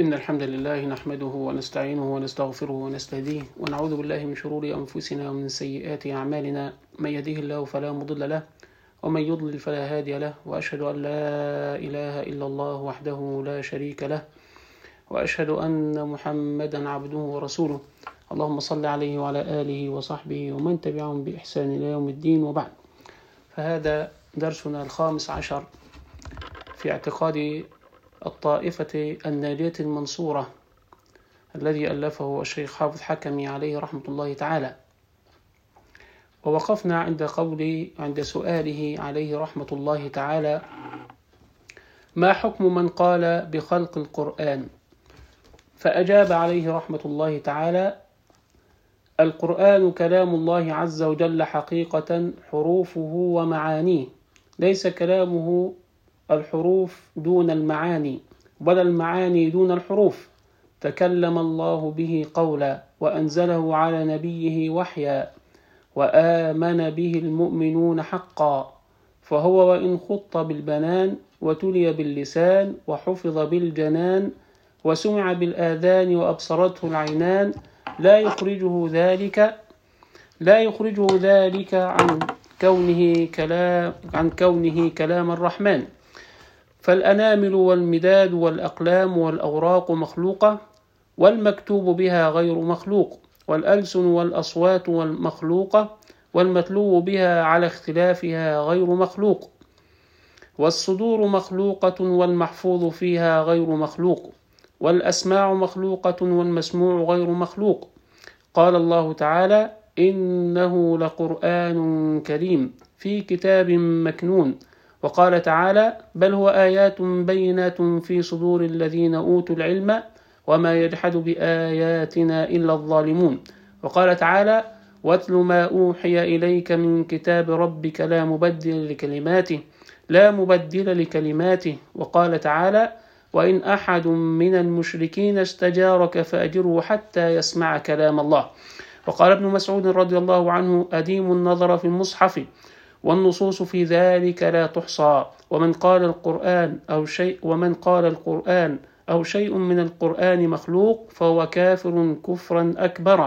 إن الحمد لله نحمده ونستعينه ونستغفره ونستهديه ونعوذ بالله من شرور أنفسنا ومن سيئات أعمالنا. من يهده الله فلا مضل له ومن يضلل فلا هادي له وأشهد أن لا إله إلا الله وحده لا شريك له وأشهد أن محمدا عبده ورسوله. اللهم صل عليه وعلى آله وصحبه ومن تبعهم بإحسان إلى يوم الدين وبعد. فهذا درسنا الخامس عشر في اعتقاد الطائفة الناجية المنصورة الذي ألفه الشيخ حافظ حكمي عليه رحمة الله تعالى. ووقفنا عند قول عند سؤاله عليه رحمة الله تعالى ما حكم من قال بخلق القرآن؟ فأجاب عليه رحمة الله تعالى القرآن كلام الله عز وجل حقيقة حروفه ومعانيه ليس كلامه الحروف دون المعاني بل المعاني دون الحروف. تكلم الله به قولا وأنزله على نبيه وحيا وآمن به المؤمنون حقا. فهو وإن خط بالبنان وتلي باللسان وحفظ بالجنان وسمع بالآذان وأبصرته العينان. لا يخرجه ذلك لا يخرجه ذلك عن كونه كلام عن كونه كلام الرحمن. فالأنامل والمداد والأقلام والأوراق مخلوقة والمكتوب بها غير مخلوق والألسن والأصوات والمخلوقة والمتلو بها على اختلافها غير مخلوق والصدور مخلوقة والمحفوظ فيها غير مخلوق والأسماع مخلوقة والمسموع غير مخلوق. قال الله تعالى إنه لقرآن كريم في كتاب مكنون. وقال تعالى بل هو آيات بينات في صدور الذين أوتوا العلم وما يجحد بآياتنا إلا الظالمون. وقال تعالى واتل ما أوحي إليك من كتاب ربك لا مبدل لكلماته لا مبدل لكلماته. وقال تعالى وإن أحد من المشركين استجارك فأجره حتى يسمع كلام الله. وقال ابن مسعود رضي الله عنه أديم النظر في المصحف. والنصوص في ذلك لا تحصى. ومن قال القرآن أو شيء ومن قال القرآن أو شيء من القرآن مخلوق فهو كافر كفرا أكبر.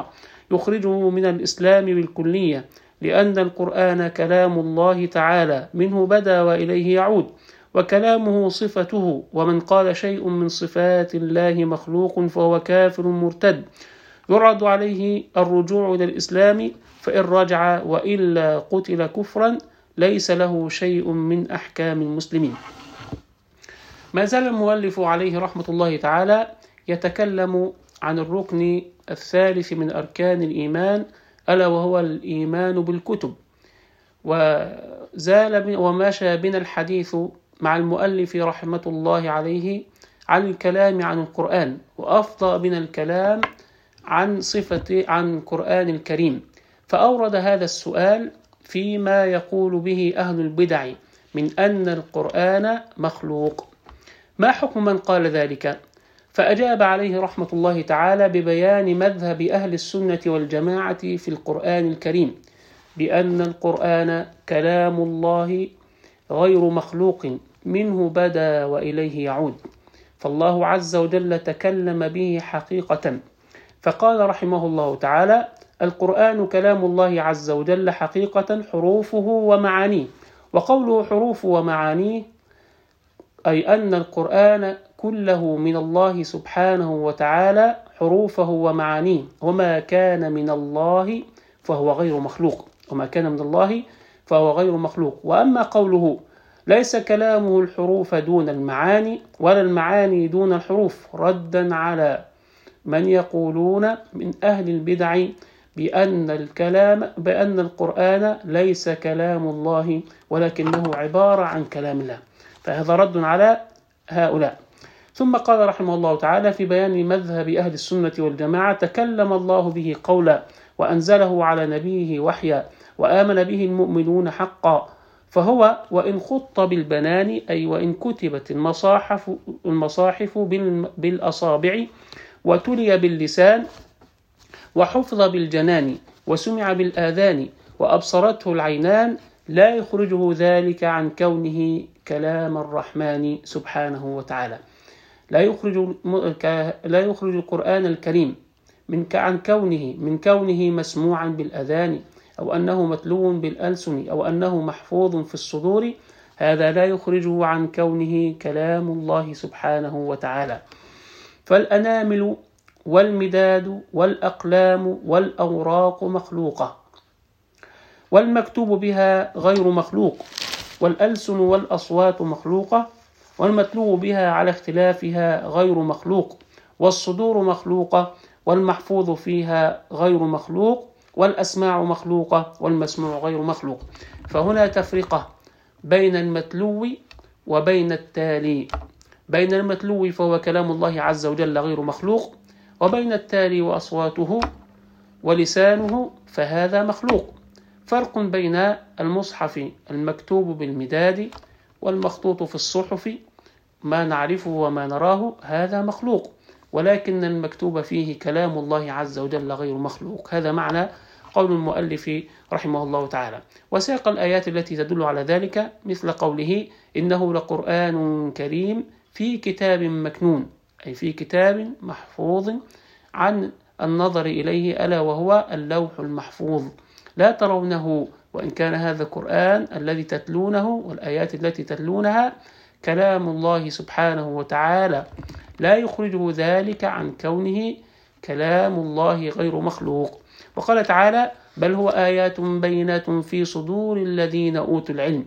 يخرجه من الإسلام بالكلية لأن القرآن كلام الله تعالى منه بدا وإليه يعود وكلامه صفته. ومن قال شيء من صفات الله مخلوق فهو كافر مرتد. يرد عليه الرجوع إلى الإسلام فإن رجع وإلا قتل كفرا ليس له شيء من أحكام المسلمين. ما زال المؤلف عليه رحمة الله تعالى يتكلم عن الركن الثالث من أركان الإيمان ألا وهو الإيمان بالكتب. وزال ومشى بنا الحديث مع المؤلف رحمة الله عليه عن الكلام عن القرآن وأفضى بنا الكلام عن صفة عن القرآن الكريم. فأورد هذا السؤال فيما يقول به أهل البدع من أن القرآن مخلوق. ما حكم من قال ذلك؟ فأجاب عليه رحمة الله تعالى ببيان مذهب أهل السنة والجماعة في القرآن الكريم بأن القرآن كلام الله غير مخلوق منه بدا وإليه يعود. فالله عز وجل تكلم به حقيقة. فقال رحمه الله تعالى القرآن كلام الله عز وجل حقيقة حروفه ومعانيه. وقوله حروف ومعانيه أي أن القرآن كله من الله سبحانه وتعالى حروفه ومعانيه. وما كان من الله فهو غير مخلوق. وما كان من الله فهو غير مخلوق. وأما قوله ليس كلامه الحروف دون المعاني ولا المعاني دون الحروف ردا على من يقولون من أهل البدع بأن الكلام بأن القرآن ليس كلام الله ولكنه عبارة عن كلام الله. فهذا رد على هؤلاء. ثم قال رحمه الله تعالى في بيان مذهب أهل السنة والجماعة تكلم الله به قولا وأنزله على نبيه وحيا وآمن به المؤمنون حقا. فهو وإن خط بالبنان أي وإن كتبت المصاحف المصاحف بالأصابع وتلي باللسان وحفظ بالجنان وسمع بالآذان وأبصرته العينان لا يخرجه ذلك عن كونه كلام الرحمن سبحانه وتعالى. لا يخرج لا يخرج القرآن الكريم من عن كونه من كونه مسموعا بالأذان أو أنه متلو بالألسن أو أنه محفوظ في الصدور هذا لا يخرجه عن كونه كلام الله سبحانه وتعالى. فالأنامل والمداد والأقلام والأوراق مخلوقة والمكتوب بها غير مخلوق والألسن والأصوات مخلوقة والمتلو بها على اختلافها غير مخلوق والصدور مخلوقة والمحفوظ فيها غير مخلوق والأسماع مخلوقة والمسموع غير مخلوق. فهنا تفرقة بين المتلو وبين التالي. بين المتلو فهو كلام الله عز وجل غير مخلوق وبين التالي وأصواته ولسانه فهذا مخلوق. فرق بين المصحف المكتوب بالمداد والمخطوط في الصحف ما نعرفه وما نراه هذا مخلوق ولكن المكتوب فيه كلام الله عز وجل غير مخلوق. هذا معنى قول المؤلف رحمه الله تعالى. وساق الآيات التي تدل على ذلك مثل قوله إنه لقرآن كريم في كتاب مكنون أي في كتاب محفوظ عن النظر إليه ألا وهو اللوح المحفوظ. لا ترونه وإن كان هذا القرآن الذي تتلونه والآيات التي تتلونها كلام الله سبحانه وتعالى لا يخرجه ذلك عن كونه كلام الله غير مخلوق. وقال تعالى بل هو آيات بينات في صدور الذين أوتوا العلم.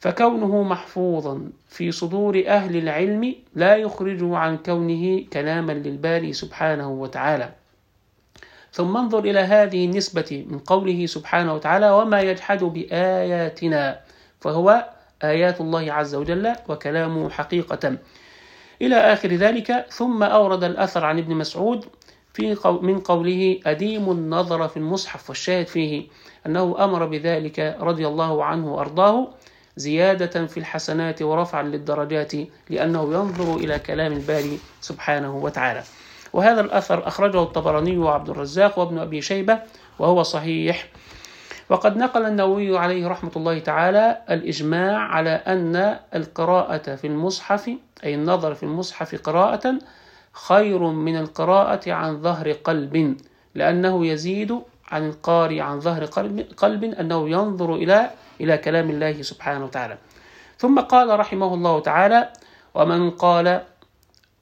فكونه محفوظا في صدور أهل العلم لا يخرجه عن كونه كلاما للباري سبحانه وتعالى. ثم انظر إلى هذه النسبة من قوله سبحانه وتعالى وما يجحد بآياتنا فهو آيات الله عز وجل وكلامه حقيقة. إلى آخر ذلك ثم أورد الأثر عن ابن مسعود في من قوله أديم النظر في المصحف والشاهد فيه أنه أمر بذلك رضي الله عنه وأرضاه. زيادة في الحسنات ورفعا للدرجات لأنه ينظر إلى كلام الباري سبحانه وتعالى. وهذا الأثر أخرجه الطبراني وعبد الرزاق وابن أبي شيبة وهو صحيح. وقد نقل النووي عليه رحمة الله تعالى الإجماع على أن القراءة في المصحف أي النظر في المصحف قراءة خير من القراءة عن ظهر قلب لأنه يزيد عن القارئ عن ظهر قلب أنه ينظر إلى إلى كلام الله سبحانه وتعالى. ثم قال رحمه الله تعالى ومن قال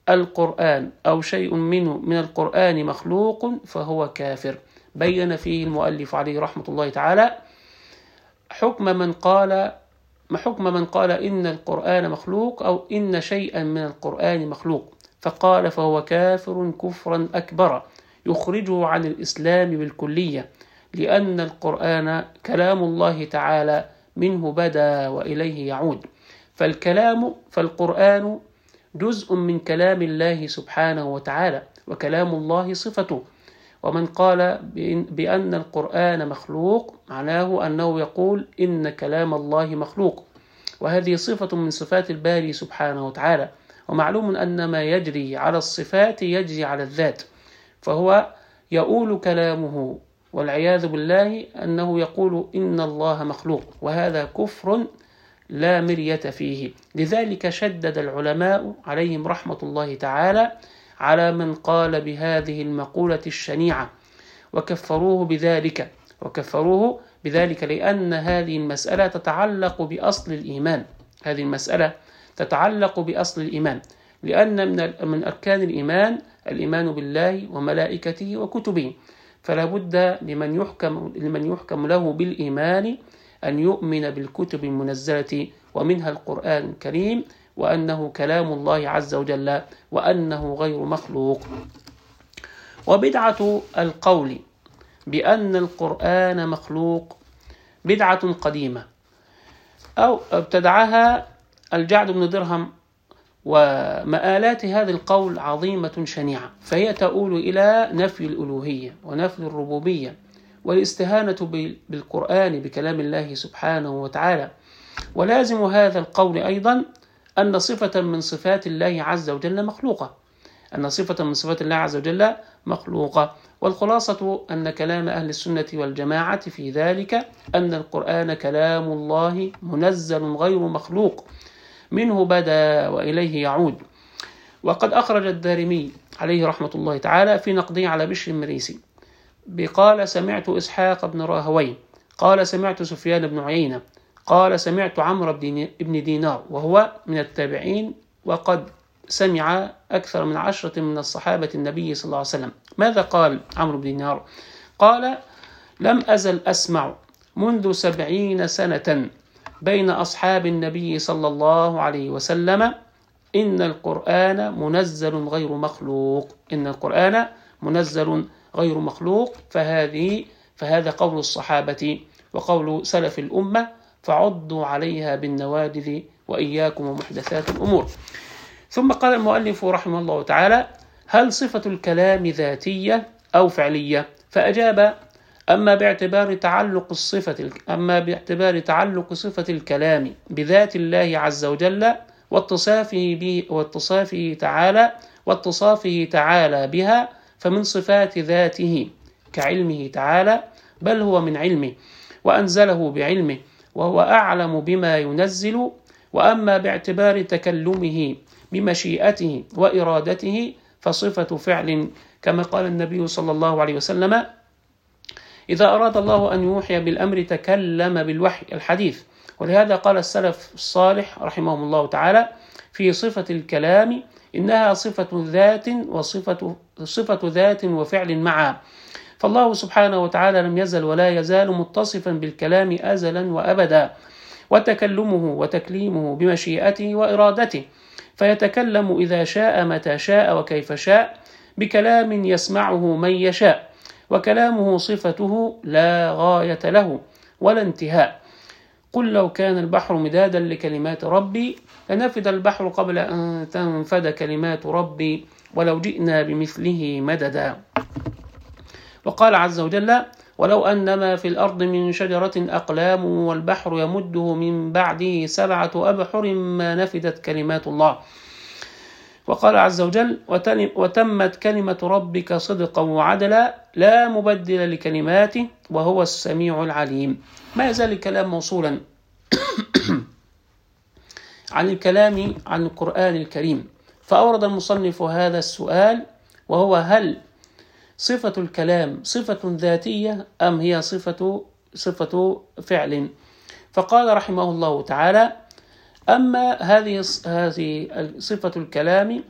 القرآن أو شيء منه من القرآن مخلوق فهو كافر. بين فيه المؤلف عليه رحمة الله تعالى حكم من قال حكم من قال إن القرآن مخلوق أو إن شيئا من القرآن مخلوق فقال فهو كافر كفرا أكبر يخرجه عن الإسلام بالكلية. لأن القرآن كلام الله تعالى منه بدا وإليه يعود. فالكلام فالقرآن جزء من كلام الله سبحانه وتعالى وكلام الله صفته. ومن قال بأن القرآن مخلوق معناه أنه يقول إن كلام الله مخلوق. وهذه صفة من صفات الباري سبحانه وتعالى. ومعلوم أن ما يجري على الصفات يجري على الذات. فهو يؤول كلامه والعياذ بالله أنه يقول إن الله مخلوق وهذا كفر لا مرية فيه. لذلك شدد العلماء عليهم رحمة الله تعالى على من قال بهذه المقولة الشنيعة وكفروه بذلك وكفروه بذلك لأن هذه المسألة تتعلق بأصل الإيمان. هذه المسألة تتعلق بأصل الإيمان لأن من أركان الإيمان الإيمان بالله وملائكته وكتبه. فلا بد لمن يحكم لمن يحكم له بالإيمان أن يؤمن بالكتب المنزلة ومنها القرآن الكريم وأنه كلام الله عز وجل وأنه غير مخلوق. وبدعة القول بأن القرآن مخلوق بدعة قديمة. أو ابتدعها الجعد بن درهم ومآلات هذا القول عظيمة شنيعة فهي تؤول إلى نفي الألوهية ونفي الربوبية والاستهانة بالقرآن بكلام الله سبحانه وتعالى. ولازم هذا القول أيضا أن صفة من صفات الله عز وجل مخلوقة. أن صفة من صفات الله عز وجل مخلوقة. والخلاصة أن كلام أهل السنة والجماعة في ذلك أن القرآن كلام الله منزل غير مخلوق. منه بدا وإليه يعود. وقد أخرج الدارمي عليه رحمة الله تعالى في نقده على بشر المريسي بقال سمعت إسحاق بن راهوي قال سمعت سفيان بن عيينة قال سمعت عمرو بن دينار وهو من التابعين وقد سمع أكثر من عشرة من الصحابة النبي صلى الله عليه وسلم. ماذا قال عمرو بن دينار؟ قال لم أزل أسمع منذ سبعين سنة بين أصحاب النبي صلى الله عليه وسلم إن القرآن منزل غير مخلوق. إن القرآن منزل غير مخلوق فهذه فهذا قول الصحابة وقول سلف الأمة فعضوا عليها بالنوادذ وإياكم ومحدثات الأمور. ثم قال المؤلف رحمه الله تعالى هل صفة الكلام ذاتية أو فعلية؟ فأجاب أما باعتبار تعلق الصفة أما باعتبار تعلق صفة الكلام بذات الله عز وجل واتصافه به واتصافه تعالى واتصافه تعالى بها فمن صفات ذاته كعلمه تعالى بل هو من علمه وأنزله بعلمه وهو أعلم بما ينزل وأما باعتبار تكلمه بمشيئته وإرادته فصفة فعل كما قال النبي صلى الله عليه وسلم إذا أراد الله أن يوحي بالأمر تكلم بالوحي الحديث. ولهذا قال السلف الصالح رحمهم الله تعالى في صفة الكلام إنها صفة ذات وصفة صفة ذات وفعل معا. فالله سبحانه وتعالى لم يزل ولا يزال متصفا بالكلام أزلا وأبدا وتكلمه وتكليمه بمشيئته وإرادته. فيتكلم إذا شاء متى شاء وكيف شاء بكلام يسمعه من يشاء. وكلامه صفته لا غاية له ولا انتهاء. قل لو كان البحر مدادا لكلمات ربي لنفد البحر قبل أن تنفد كلمات ربي ولو جئنا بمثله مددا. وقال عز وجل ولو أن ما في الأرض من شجرة أقلام والبحر يمده من بعده سبعة أبحر ما نفدت كلمات الله وقال عز وجل وتمت كلمة ربك صدقا وعدلا لا مبدل لكلماته وهو السميع العليم. ما يزال الكلام موصولا عن الكلام عن القرآن الكريم. فأورد المصنف هذا السؤال وهو هل صفة الكلام صفة ذاتية أم هي صفة صفة فعل؟ فقال رحمه الله تعالى أما هذه هذه صفة الكلام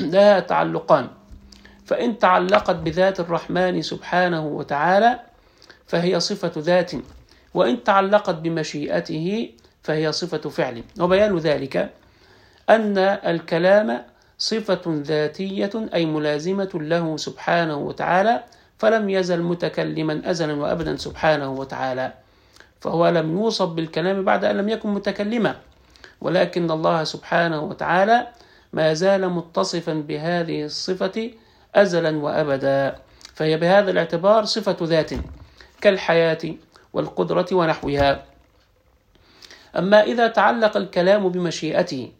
لها تعلقان. فإن تعلقت بذات الرحمن سبحانه وتعالى فهي صفة ذات وإن تعلقت بمشيئته فهي صفة فعل. وبيان ذلك أن الكلام صفة ذاتية أي ملازمة له سبحانه وتعالى فلم يزل متكلما أزلا وأبدا سبحانه وتعالى. فهو لم يوصف بالكلام بعد أن لم يكن متكلما. ولكن الله سبحانه وتعالى ما زال متصفا بهذه الصفة أزلا وأبدا. فهي بهذا الاعتبار صفة ذات كالحياة والقدرة ونحوها. أما إذا تعلق الكلام بمشيئته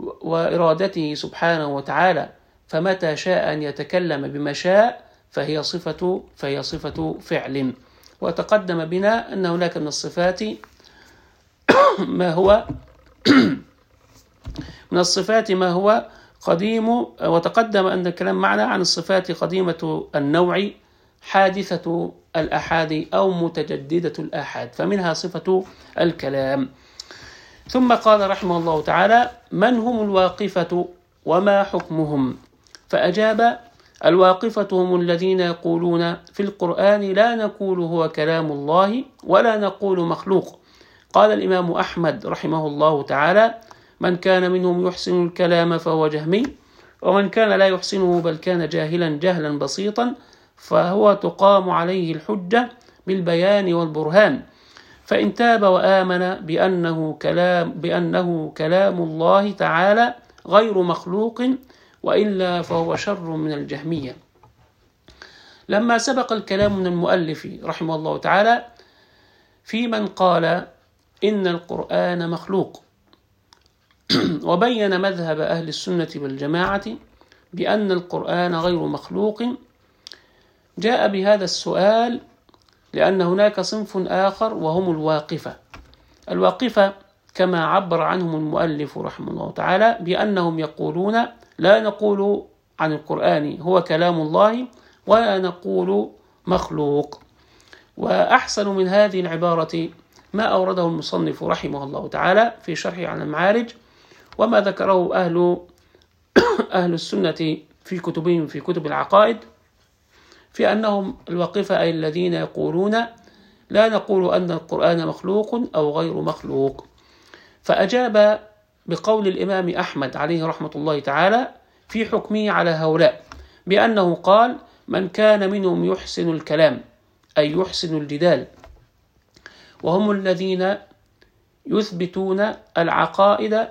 وإرادته سبحانه وتعالى فمتى شاء أن يتكلم بما شاء فهي صفة فهي صفة فعل. وتقدم بنا أن هناك من الصفات ما هو من الصفات ما هو قديم وتقدم أن الكلام معنا عن الصفات قديمة النوع حادثة الأحاد أو متجددة الآحاد فمنها صفة الكلام. ثم قال رحمه الله تعالى من هم الواقفة وما حكمهم؟ فأجاب الواقفة هم الذين يقولون في القرآن لا نقول هو كلام الله ولا نقول مخلوق. قال الإمام أحمد رحمه الله تعالى من كان منهم يحسن الكلام فهو جهمي ومن كان لا يحسنه بل كان جاهلا جهلا بسيطا فهو تقام عليه الحجة بالبيان والبرهان. فإن تاب وآمن بأنه كلام بأنه كلام الله تعالى غير مخلوق وإلا فهو شر من الجهمية. لما سبق الكلام من المؤلف رحمه الله تعالى في من قال إن القرآن مخلوق وبين مذهب أهل السنة والجماعة بأن القرآن غير مخلوق. جاء بهذا السؤال لأن هناك صنف آخر وهم الواقفة. الواقفة كما عبر عنهم المؤلف رحمه الله تعالى بأنهم يقولون لا نقول عن القرآن هو كلام الله ولا نقول مخلوق. وأحسن من هذه العبارة ما أورده المصنف رحمه الله تعالى في شرحه عن المعارج وما ذكره أهل أهل السنة في كتبهم في كتب العقائد في أنهم الوقفة أي الذين يقولون لا نقول أن القرآن مخلوق أو غير مخلوق. فأجاب بقول الإمام أحمد عليه رحمة الله تعالى في حكمه على هؤلاء بأنه قال من كان منهم يحسن الكلام أي يحسن الجدال وهم الذين يثبتون العقائد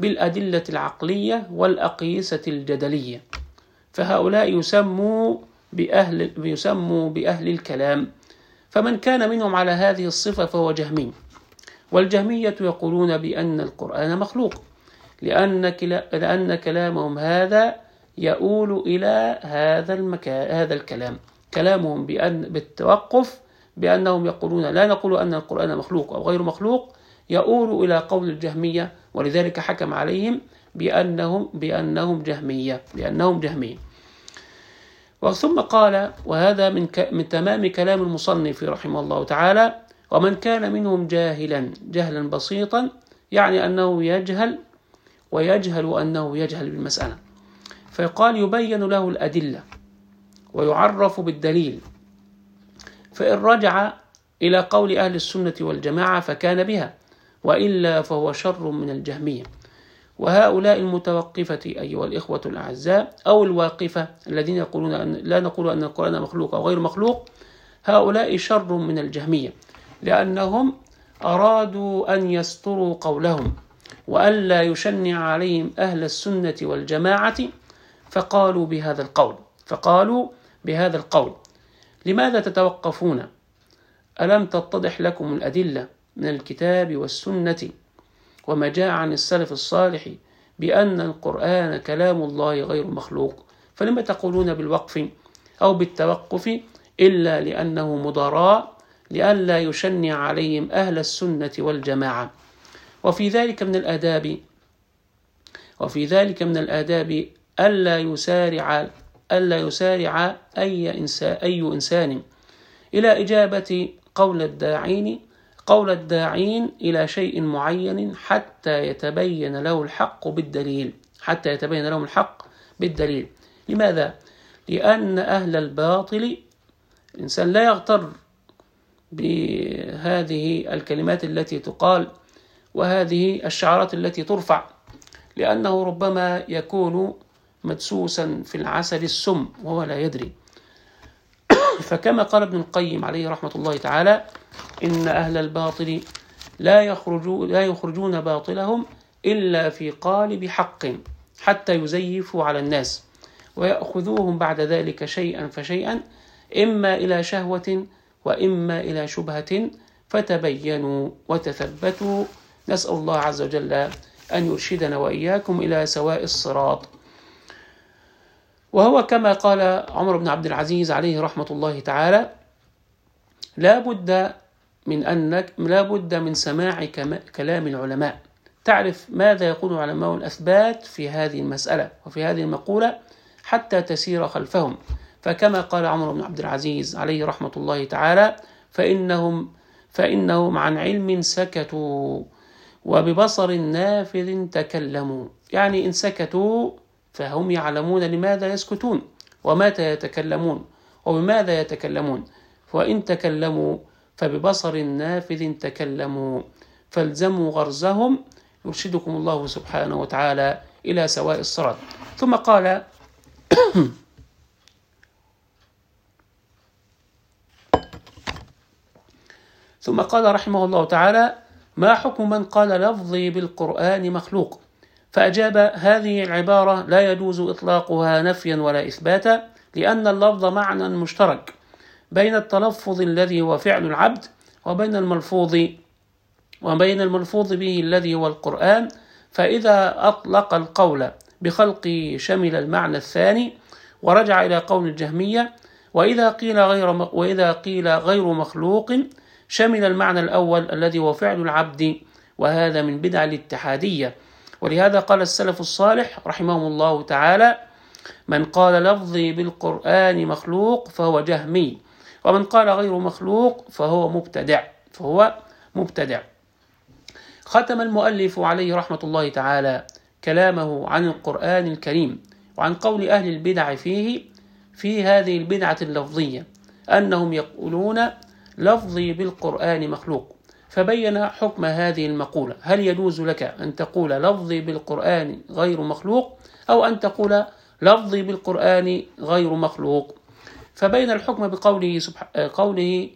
بالأدلة العقلية والأقيسة الجدلية فهؤلاء يسموا بأهل يسموا بأهل الكلام. فمن كان منهم على هذه الصفة فهو جهمي. والجهمية يقولون بأن القرآن مخلوق لأن لأن كلامهم هذا يؤول إلى هذا المكان هذا الكلام. كلامهم بأن بالتوقف بأنهم يقولون لا نقول أن القرآن مخلوق أو غير مخلوق يؤول إلى قول الجهمية ولذلك حكم عليهم بأنهم بأنهم جهمية بأنهم جهمية. وثم قال وهذا من من تمام كلام المصنف رحمه الله تعالى ومن كان منهم جاهلا جهلا بسيطا يعني أنه يجهل ويجهل أنه يجهل بالمسألة. فيقال يبين له الأدلة ويعرف بالدليل. فإن رجع إلى قول أهل السنة والجماعة فكان بها وإلا فهو شر من الجهمية. وهؤلاء المتوقفة أيها الإخوة الأعزاء أو الواقفة الذين يقولون أن لا نقول أن القرآن مخلوق أو غير مخلوق هؤلاء شر من الجهمية. لأنهم أرادوا أن يستروا قولهم وألا يشنع عليهم أهل السنة والجماعة فقالوا بهذا القول فقالوا بهذا القول. لماذا تتوقفون؟ ألم تتضح لكم الأدلة من الكتاب والسنة؟ وما جاء عن السلف الصالح بأن القرآن كلام الله غير مخلوق فلما تقولون بالوقف أو بالتوقف إلا لأنه مضاراء؟ لئلا يشنع عليهم أهل السنة والجماعة وفي ذلك من الآداب وفي ذلك من الآداب ألا يسارع ألا يسارع أي إنسان, أي إنسان إلى إجابة قول الداعين قول الداعين إلى شيء معين حتى يتبين له الحق بالدليل حتى يتبين لهم الحق بالدليل لماذا؟ لأن أهل الباطل الإنسان لا يغتر بهذه الكلمات التي تقال وهذه الشعارات التي ترفع لأنه ربما يكون مدسوسا في العسل السم وهو لا يدري. فكما قال ابن القيم عليه رحمة الله تعالى إن أهل الباطل لا يخرجون, لا يخرجون باطلهم إلا في قالب حق حتى يزيفوا على الناس ويأخذوهم بعد ذلك شيئا فشيئا إما إلى شهوة وإما إلى شبهة فتبينوا وتثبتوا. نسأل الله عز وجل أن يرشدنا وإياكم إلى سواء الصراط. وهو كما قال عمر بن عبد العزيز عليه رحمة الله تعالى لا بد من أنك لا بد من سماع كلام العلماء. تعرف ماذا يقول علماء الأثبات في هذه المسألة وفي هذه المقولة حتى تسير خلفهم. فكما قال عمر بن عبد العزيز عليه رحمة الله تعالى فإنهم فإنهم عن علم سكتوا وببصر نافذ تكلموا. يعني إن سكتوا فهم يعلمون لماذا يسكتون ومتى يتكلمون وبماذا يتكلمون. وإن تكلموا فببصر نافذ تكلموا. فالزموا غرزهم يرشدكم الله سبحانه وتعالى إلى سواء الصراط. ثم قال ثم قال رحمه الله تعالى ما حكم من قال لفظي بالقرآن مخلوق؟ فأجاب هذه العبارة لا يجوز إطلاقها نفيا ولا إثباتا لأن اللفظ معنى مشترك بين التلفظ الذي هو فعل العبد وبين الملفوظ وبين الملفوظ به الذي هو القرآن. فإذا أطلق القول بخلقه شمل المعنى الثاني ورجع إلى قول الجهمية وإذا قيل غير وإذا قيل غير مخلوق شمل المعنى الأول الذي هو فعل العبد وهذا من بدع الاتحادية. ولهذا قال السلف الصالح رحمهم الله تعالى من قال لفظي بالقرآن مخلوق فهو جهمي ومن قال غير مخلوق فهو مبتدع فهو مبتدع. ختم المؤلف عليه رحمة الله تعالى كلامه عن القرآن الكريم وعن قول أهل البدع فيه في هذه البدعة اللفظية أنهم يقولون لفظي بالقرآن مخلوق. فبين حكم هذه المقولة. هل يجوز لك أن تقول لفظي بالقرآن غير مخلوق أو أن تقول لفظي بالقرآن غير مخلوق؟ فبين الحكم بقوله سبحانه قوله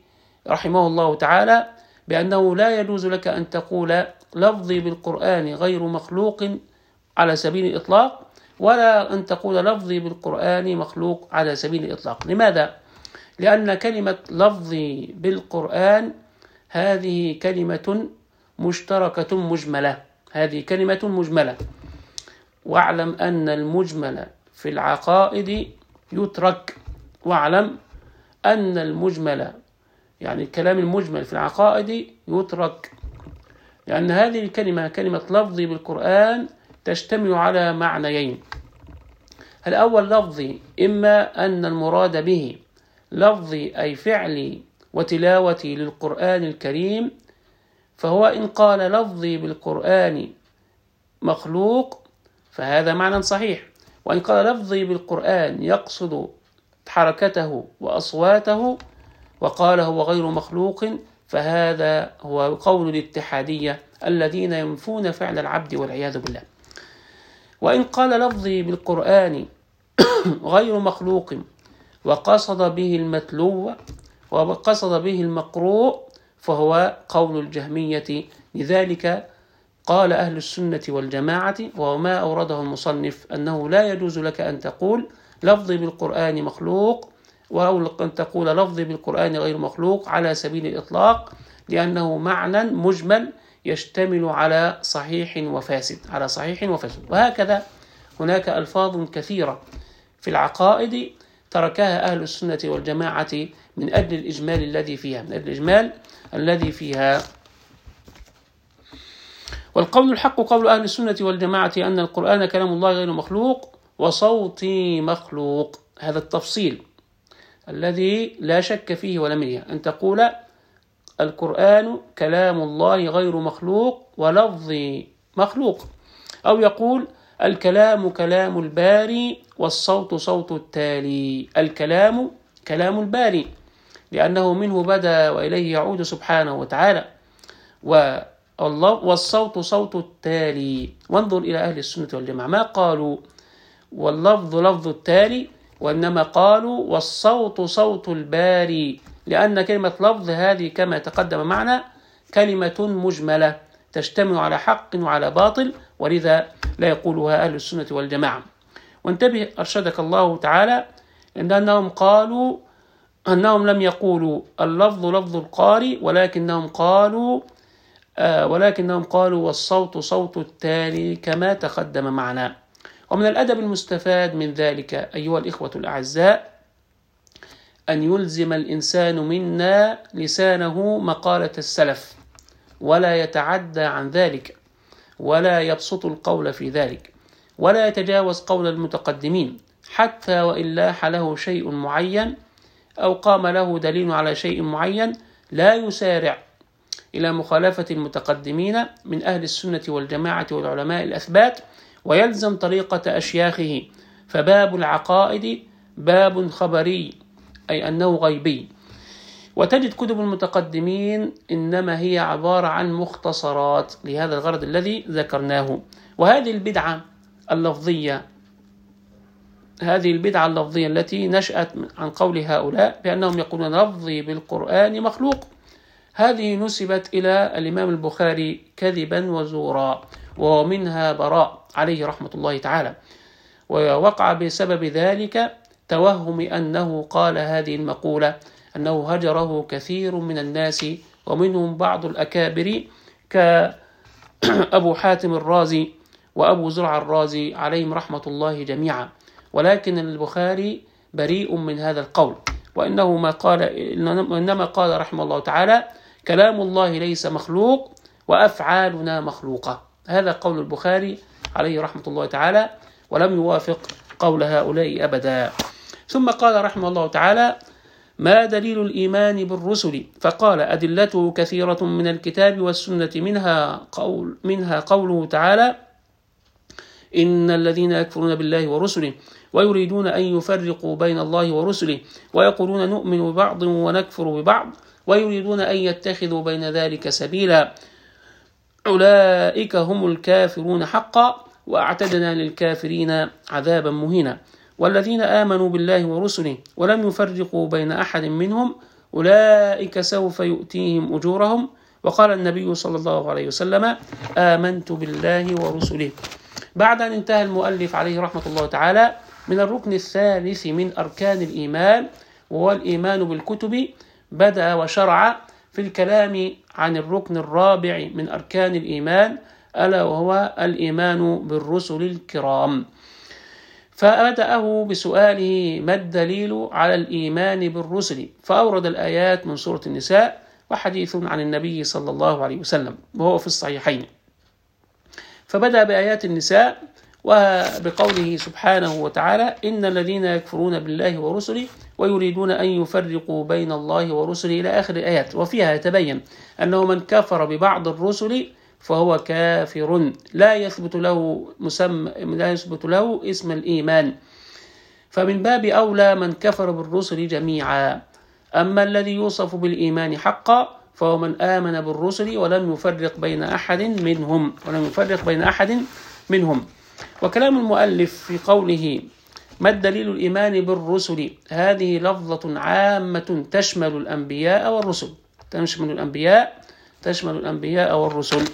رحمه الله تعالى بأنه لا يجوز لك أن تقول لفظي بالقرآن غير مخلوق على سبيل الإطلاق ولا أن تقول لفظي بالقرآن مخلوق على سبيل الإطلاق. لماذا؟ لأن كلمة لفظي بالقرآن هذه كلمة مشتركة مجملة. هذه كلمة مجملة. واعلم أن المجمل في العقائد يترك. واعلم أن المجمل يعني الكلام المجمل في العقائد يترك. لأن هذه الكلمة كلمة لفظي بالقرآن تشتمل على معنيين. الأول لفظي إما أن المراد به لفظي أي فعلي وتلاوتي للقرآن الكريم فهو إن قال لفظي بالقرآن مخلوق فهذا معنى صحيح. وإن قال لفظي بالقرآن يقصد حركته وأصواته وقال هو غير مخلوق فهذا هو قول الاتحادية الذين ينفون فعل العبد والعياذ بالله. وإن قال لفظي بالقرآن غير مخلوق وقصد به المتلو وقصد به المقروء فهو قول الجهمية. لذلك قال أهل السنة والجماعة وهو ما أورده المصنف أنه لا يجوز لك أن تقول لفظي بالقرآن مخلوق أو أن تقول لفظي بالقرآن غير مخلوق على سبيل الإطلاق لأنه معنى مجمل يشتمل على صحيح وفاسد على صحيح وفاسد. وهكذا هناك ألفاظ كثيرة في العقائد تركها أهل السنة والجماعة من أجل الإجمال الذي فيها من أجل الإجمال الذي فيها. والقول الحق قول أهل السنة والجماعة أن القرآن كلام الله غير مخلوق وصوتي مخلوق. هذا التفصيل الذي لا شك فيه ولا منه. أن تقول القرآن كلام الله غير مخلوق ولفظي مخلوق. أو يقول الكلام كلام الباري والصوت صوت التالي. الكلام كلام الباري لأنه منه بدا وإليه يعود سبحانه وتعالى. والصوت صوت التالي. وانظر إلى أهل السنة والجماعة. ما قالوا واللفظ لفظ التالي وإنما قالوا والصوت صوت الباري. لأن كلمة لفظ هذه كما تقدم معنا كلمة مجملة. تشتمل على حق وعلى باطل ولذا لا يقولها أهل السنة والجماعة. وانتبه أرشدك الله تعالى إن أنهم قالوا أنهم لم يقولوا اللفظ لفظ القارئ ولكنهم قالوا آه ولكنهم قالوا والصوت صوت التالي كما تقدم معنا. ومن الأدب المستفاد من ذلك أيها الإخوة الأعزاء أن يلزم الإنسان منا لسانه مقالة السلف. ولا يتعدى عن ذلك ولا يبسط القول في ذلك ولا يتجاوز قول المتقدمين حتى وإن لاح له شيء معين أو قام له دليل على شيء معين لا يسارع إلى مخالفة المتقدمين من أهل السنة والجماعة والعلماء الأثبات ويلزم طريقة أشياخه فباب العقائد باب خبري أي أنه غيبي. وتجد كتب المتقدمين إنما هي عبارة عن مختصرات لهذا الغرض الذي ذكرناه. وهذه البدعة اللفظية هذه البدعة اللفظية التي نشأت عن قول هؤلاء بأنهم يقولون لفظي بالقرآن مخلوق. هذه نسبت إلى الإمام البخاري كذبا وزورا ومنها براء عليه رحمة الله تعالى. ووقع بسبب ذلك توهم أنه قال هذه المقولة أنه هجره كثير من الناس ومنهم بعض الأكابر كأبو حاتم الرازي وأبو زرع الرازي عليهم رحمة الله جميعا. ولكن البخاري بريء من هذا القول. وإنه ما قال إنما قال رحمه الله تعالى كلام الله ليس مخلوق وأفعالنا مخلوقة. هذا قول البخاري عليه رحمة الله تعالى ولم يوافق قول هؤلاء أبدا. ثم قال رحمه الله تعالى ما دليل الإيمان بالرسل؟ فقال أدلته كثيرة من الكتاب والسنة منها قول منها قوله تعالى إن الذين يكفرون بالله ورسله ويريدون أن يفرقوا بين الله ورسله ويقولون نؤمن ببعض ونكفر ببعض ويريدون أن يتخذوا بين ذلك سبيلا. أولئك هم الكافرون حقا وأعتدنا للكافرين عذابا مهينا. والذين آمنوا بالله ورسله ولم يفرقوا بين أحد منهم أولئك سوف يؤتيهم أجورهم. وقال النبي صلى الله عليه وسلم آمنت بالله ورسله. بعد أن انتهى المؤلف عليه رحمة الله تعالى من الركن الثالث من أركان الإيمان وهو الإيمان بالكتب بدأ وشرع في الكلام عن الركن الرابع من أركان الإيمان ألا وهو الإيمان بالرسل الكرام. فبدأه بسؤاله ما الدليل على الإيمان بالرسل؟ فأورد الآيات من سورة النساء وحديث عن النبي صلى الله عليه وسلم وهو في الصحيحين. فبدأ بآيات النساء وبقوله سبحانه وتعالى إن الذين يكفرون بالله ورسله ويريدون أن يفرقوا بين الله ورسله إلى آخر الآيات. وفيها يتبين أنه من كفر ببعض الرسل فهو كافر. لا يثبت له مسمى لا يثبت له اسم الإيمان. فمن باب أولى من كفر بالرسل جميعا. أما الذي يوصف بالإيمان حقا فهو من آمن بالرسل ولم يفرق بين أحد منهم ولم يفرق بين أحد منهم. وكلام المؤلف في قوله ما الدليل الإيمان بالرسل؟ هذه لفظة عامة تشمل الأنبياء والرسل تشمل الأنبياء تشمل الأنبياء والرسل.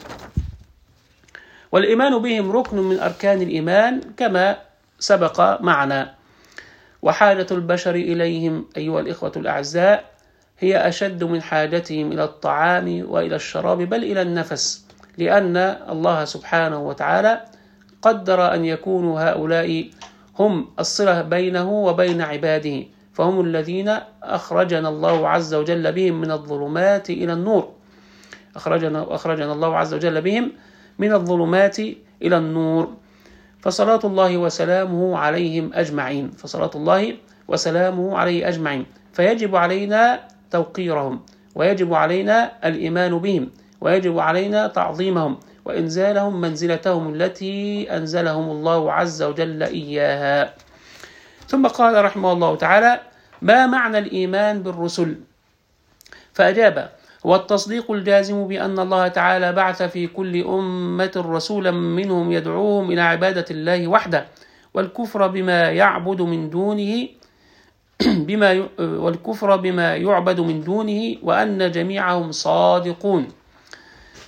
والإيمان بهم ركن من أركان الإيمان كما سبق معنا. وحاجة البشر إليهم أيها الإخوة الأعزاء هي أشد من حاجتهم إلى الطعام وإلى الشراب بل إلى النفس لأن الله سبحانه وتعالى قدر أن يكونوا هؤلاء هم الصلة بينه وبين عباده فهم الذين أخرجنا الله عز وجل بهم من الظلمات إلى النور. أخرجنا, أخرجنا الله عز وجل بهم من الظلمات إلى النور. فصلاة الله وسلامه عليهم أجمعين. فصلاة الله وسلامه عليه أجمعين. فيجب علينا توقيرهم ويجب علينا الإيمان بهم ويجب علينا تعظيمهم وإنزالهم منزلتهم التي أنزلهم الله عز وجل إياها. ثم قال رحمه الله تعالى ما معنى الإيمان بالرسل؟ فأجاب هو التصديق الجازم بأن الله تعالى بعث في كل أمة رسولا منهم يدعوهم إلى عبادة الله وحده والكفر بما يعبد من دونه بما والكفر بما يعبد من دونه وأن جميعهم صادقون.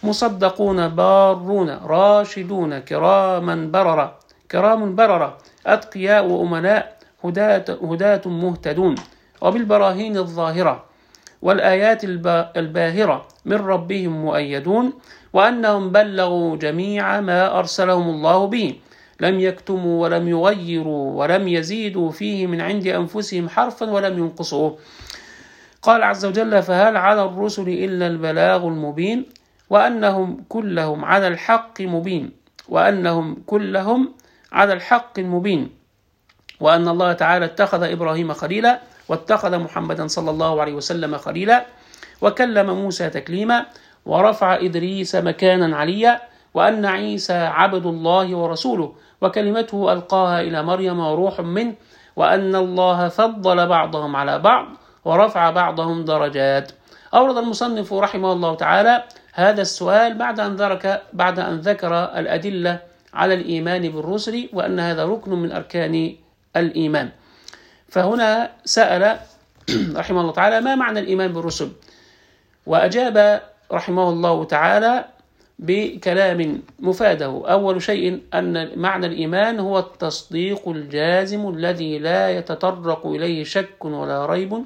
مصدقون بارون راشدون كراما بررة. كرام بررة أتقياء وأمناء هداة, هداة مهتدون. وبالبراهين الظاهرة. والآيات الباهرة من ربهم مؤيدون وأنهم بلغوا جميع ما أرسلهم الله به. لم يكتموا ولم يغيروا ولم يزيدوا فيه من عند أنفسهم حرفا ولم ينقصوه. قال عز وجل فهل على الرسل إلا البلاغ المبين؟ وأنهم كلهم على الحق مبين. وأنهم كلهم على الحق المبين وأن الله تعالى اتخذ إبراهيم خليلا واتخذ محمدا صلى الله عليه وسلم خليلا وكلم موسى تكليما ورفع إدريس مكانا عليا وأن عيسى عبد الله ورسوله وكلمته ألقاها إلى مريم وروح منه وأن الله فضل بعضهم على بعض ورفع بعضهم درجات. أورد المصنف رحمه الله تعالى هذا السؤال بعد أن ذكر بعد أن ذكر الأدلة على الإيمان بالرسل وأن هذا ركن من أركان الإيمان. فهنا سأل رحمه الله تعالى ما معنى الإيمان بالرسل؟ وأجاب رحمه الله تعالى بكلام مفاده. أول شيء أن معنى الإيمان هو التصديق الجازم الذي لا يتطرق إليه شك ولا ريب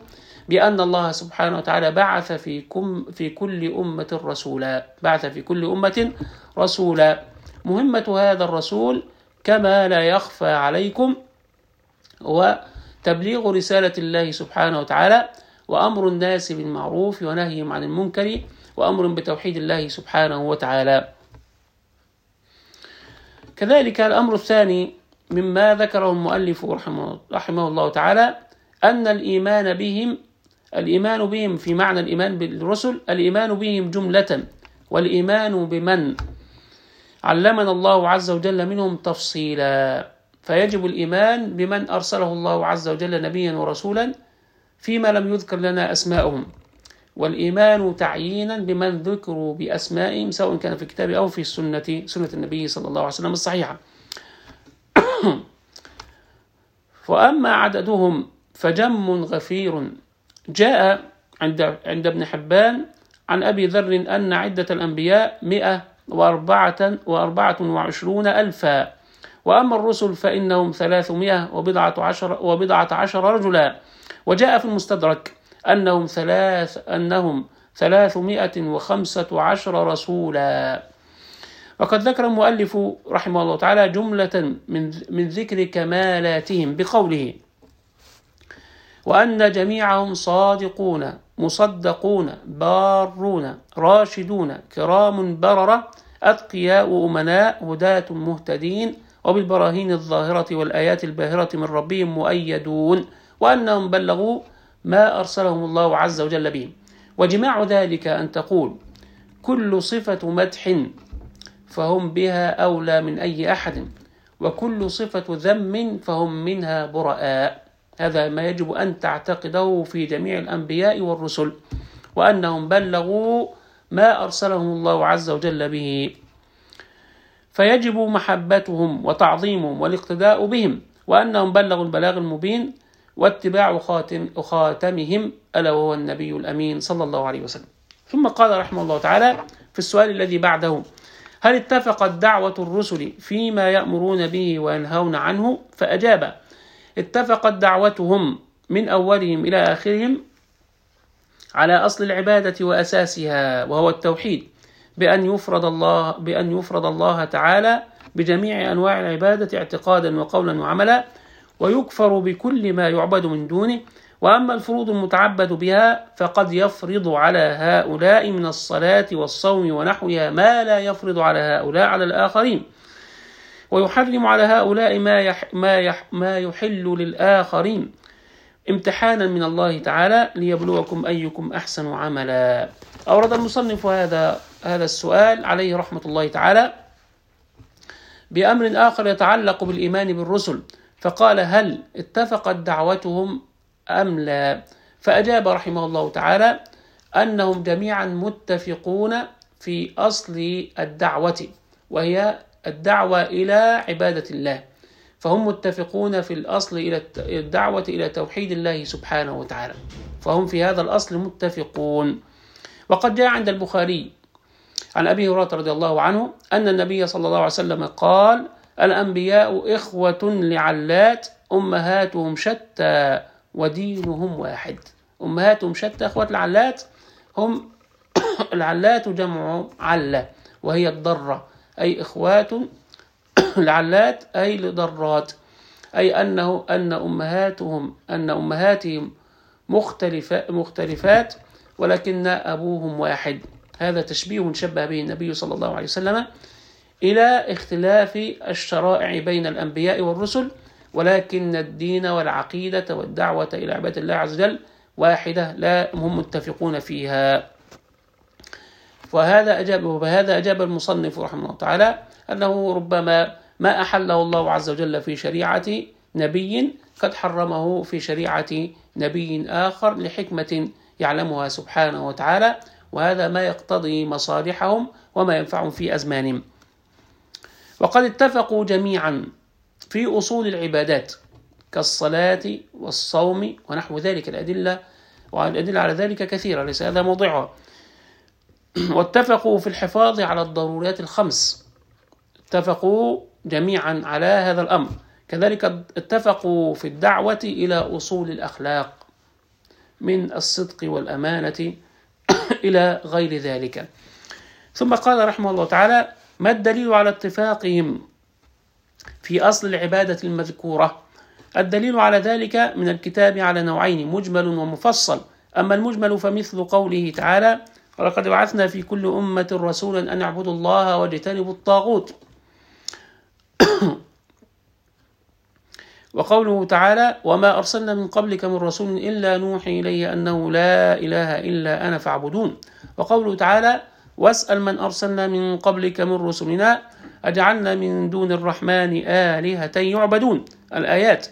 بأن الله سبحانه وتعالى بعث في, كم في كل أمة رسولا. بعث في كل أمة رسولا. مهمة هذا الرسول كما لا يخفى عليكم هو تبليغ رسالة الله سبحانه وتعالى وأمر الناس بالمعروف ونهيهم عن المنكر وأمر بتوحيد الله سبحانه وتعالى. كذلك الأمر الثاني مما ذكره المؤلف رحمه, رحمه الله تعالى أن الإيمان بهم الإيمان بهم في معنى الإيمان بالرسل الإيمان بهم جملة والإيمان بمن؟ علمنا الله عز وجل منهم تفصيلا. فيجب الإيمان بمن أرسله الله عز وجل نبيا ورسولا فيما لم يذكر لنا أسماءهم والإيمان تعيينا بمن ذكروا بأسمائهم سواء كان في الكتاب أو في السنة سنة النبي صلى الله عليه وسلم الصحيحة. وأما عددهم فجم غفير. جاء عند عند ابن حبان عن أبي ذر أن عدة الأنبياء مئة وأربعة وأربعة وعشرون ألفا. وأما الرسل فإنهم ثلاثمائة وبضعة عشر, وبضعة عشر رجلا. وجاء في المستدرك أنهم ثلاث أنهم ثلاثمائة وخمسة عشر رسولا. وقد ذكر المؤلف رحمه الله تعالى جملة من من ذكر كمالاتهم بقوله وأن جميعهم صادقون مصدقون بارون راشدون كرام بررة أتقياء أمناء هداة مهتدين وبالبراهين الظاهرة والآيات الباهرة من ربهم مؤيدون وأنهم بلغوا ما أرسلهم الله عز وجل به. وجماع ذلك أن تقول كل صفة مدح فهم بها أولى من أي أحد وكل صفة ذم فهم منها براء. هذا ما يجب أن تعتقده في جميع الأنبياء والرسل وأنهم بلغوا ما أرسلهم الله عز وجل به. فيجب محبتهم وتعظيمهم والاقتداء بهم وأنهم بلغوا البلاغ المبين واتباع خاتم خاتمهم ألا وهو النبي الأمين صلى الله عليه وسلم. ثم قال رحمه الله تعالى في السؤال الذي بعده هل اتفقت دعوة الرسل فيما يأمرون به وينهون عنه؟ فأجاب اتفقت دعوتهم من أولهم إلى آخرهم على أصل العبادة وأساسها وهو التوحيد. بأن يفرض الله بأن يفرض الله تعالى بجميع أنواع العبادة اعتقادا وقولا وعملا ويكفر بكل ما يعبد من دونه وأما الفروض المتعبد بها فقد يفرض على هؤلاء من الصلاة والصوم ونحوها ما لا يفرض على هؤلاء على الآخرين. ويحرم على هؤلاء ما يح ما يح ما يحل للآخرين امتحانا من الله تعالى ليبلوكم أيكم أحسن عملا. أورد المصنف هذا هذا السؤال عليه رحمة الله تعالى. بأمر آخر يتعلق بالإيمان بالرسل فقال هل اتفقت دعوتهم أم لا؟ فأجاب رحمه الله تعالى أنهم جميعا متفقون في أصل الدعوة وهي الدعوة إلى عبادة الله فهم متفقون في الأصل إلى الدعوة إلى توحيد الله سبحانه وتعالى فهم في هذا الأصل متفقون. وقد جاء عند البخاري عن أبي هريرة رضي الله عنه أن النبي صلى الله عليه وسلم قال الأنبياء إخوة لعلات أمهاتهم شتى ودينهم واحد. أمهاتهم شتى أخوة العلات هم العلات جمع علة وهي الضرة أي إخوات العلات أي لضرات أي أنه أن أمهاتهم أن أمهاتهم مختلفة مختلفات ولكن أبوهم واحد. هذا تشبيه شبه به النبي صلى الله عليه وسلم إلى اختلاف الشرائع بين الأنبياء والرسل ولكن الدين والعقيدة والدعوة إلى عبادة الله عز وجل واحدة لا هم متفقون فيها. وهذا أجاب وبهذا أجاب المصنف رحمه الله تعالى أنه ربما ما أحله الله عز وجل في شريعة نبي قد حرمه في شريعة نبي آخر لحكمة يعلمها سبحانه وتعالى وهذا ما يقتضي مصالحهم وما ينفعهم في أزمانهم. وقد اتفقوا جميعا في أصول العبادات كالصلاة والصوم ونحو ذلك. الأدلة والأدلة على ذلك كثيرة ليس هذا موضعها. واتفقوا في الحفاظ على الضرورات الخمس. اتفقوا جميعا على هذا الأمر. كذلك اتفقوا في الدعوة إلى أصول الأخلاق من الصدق والأمانة إلى غير ذلك. ثم قال رحمه الله تعالى ما الدليل على اتفاقهم في أصل العبادة المذكورة؟ الدليل على ذلك من الكتاب على نوعين مجمل ومفصل. أما المجمل فمثل قوله تعالى ولقد بعثنا في كل أمة رسولا أن اعبدوا الله واجتنبوا الطاغوت. وقوله تعالى وما أرسلنا من قبلك من رسول إلا نوحي إليه أنه لا إله إلا أنا فاعبدون. وقوله تعالى واسأل من أرسلنا من قبلك من رسلنا أجعلنا من دون الرحمن آلهة يعبدون. الآيات.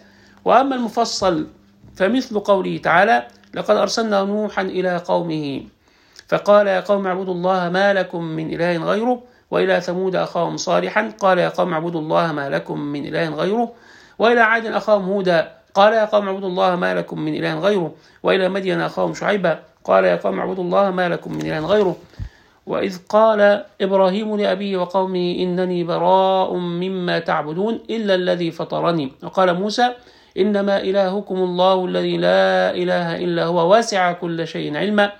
وأما المفصل فمثل قوله تعالى لقد أرسلنا نوحا إلى قومه فقال يا قوم اعبدوا الله ما لكم من إله غيره وإلى ثمود أخاهم صالحا قال يا قوم اعبدوا الله ما لكم من إله غيره وإلى عاد أخاهم هودا. قال يا قوم اعبدوا الله ما لكم من إله غيره. وإلى مدين أخاهم شعيبا. قال يا قوم اعبدوا الله ما لكم من إله غيره. وإذ قال إبراهيم لأبيه وقومه إنني براء مما تعبدون إلا الذي فطرني. وقال موسى إنما إلهكم الله الذي لا إله إلا هو واسع كل شيء علما.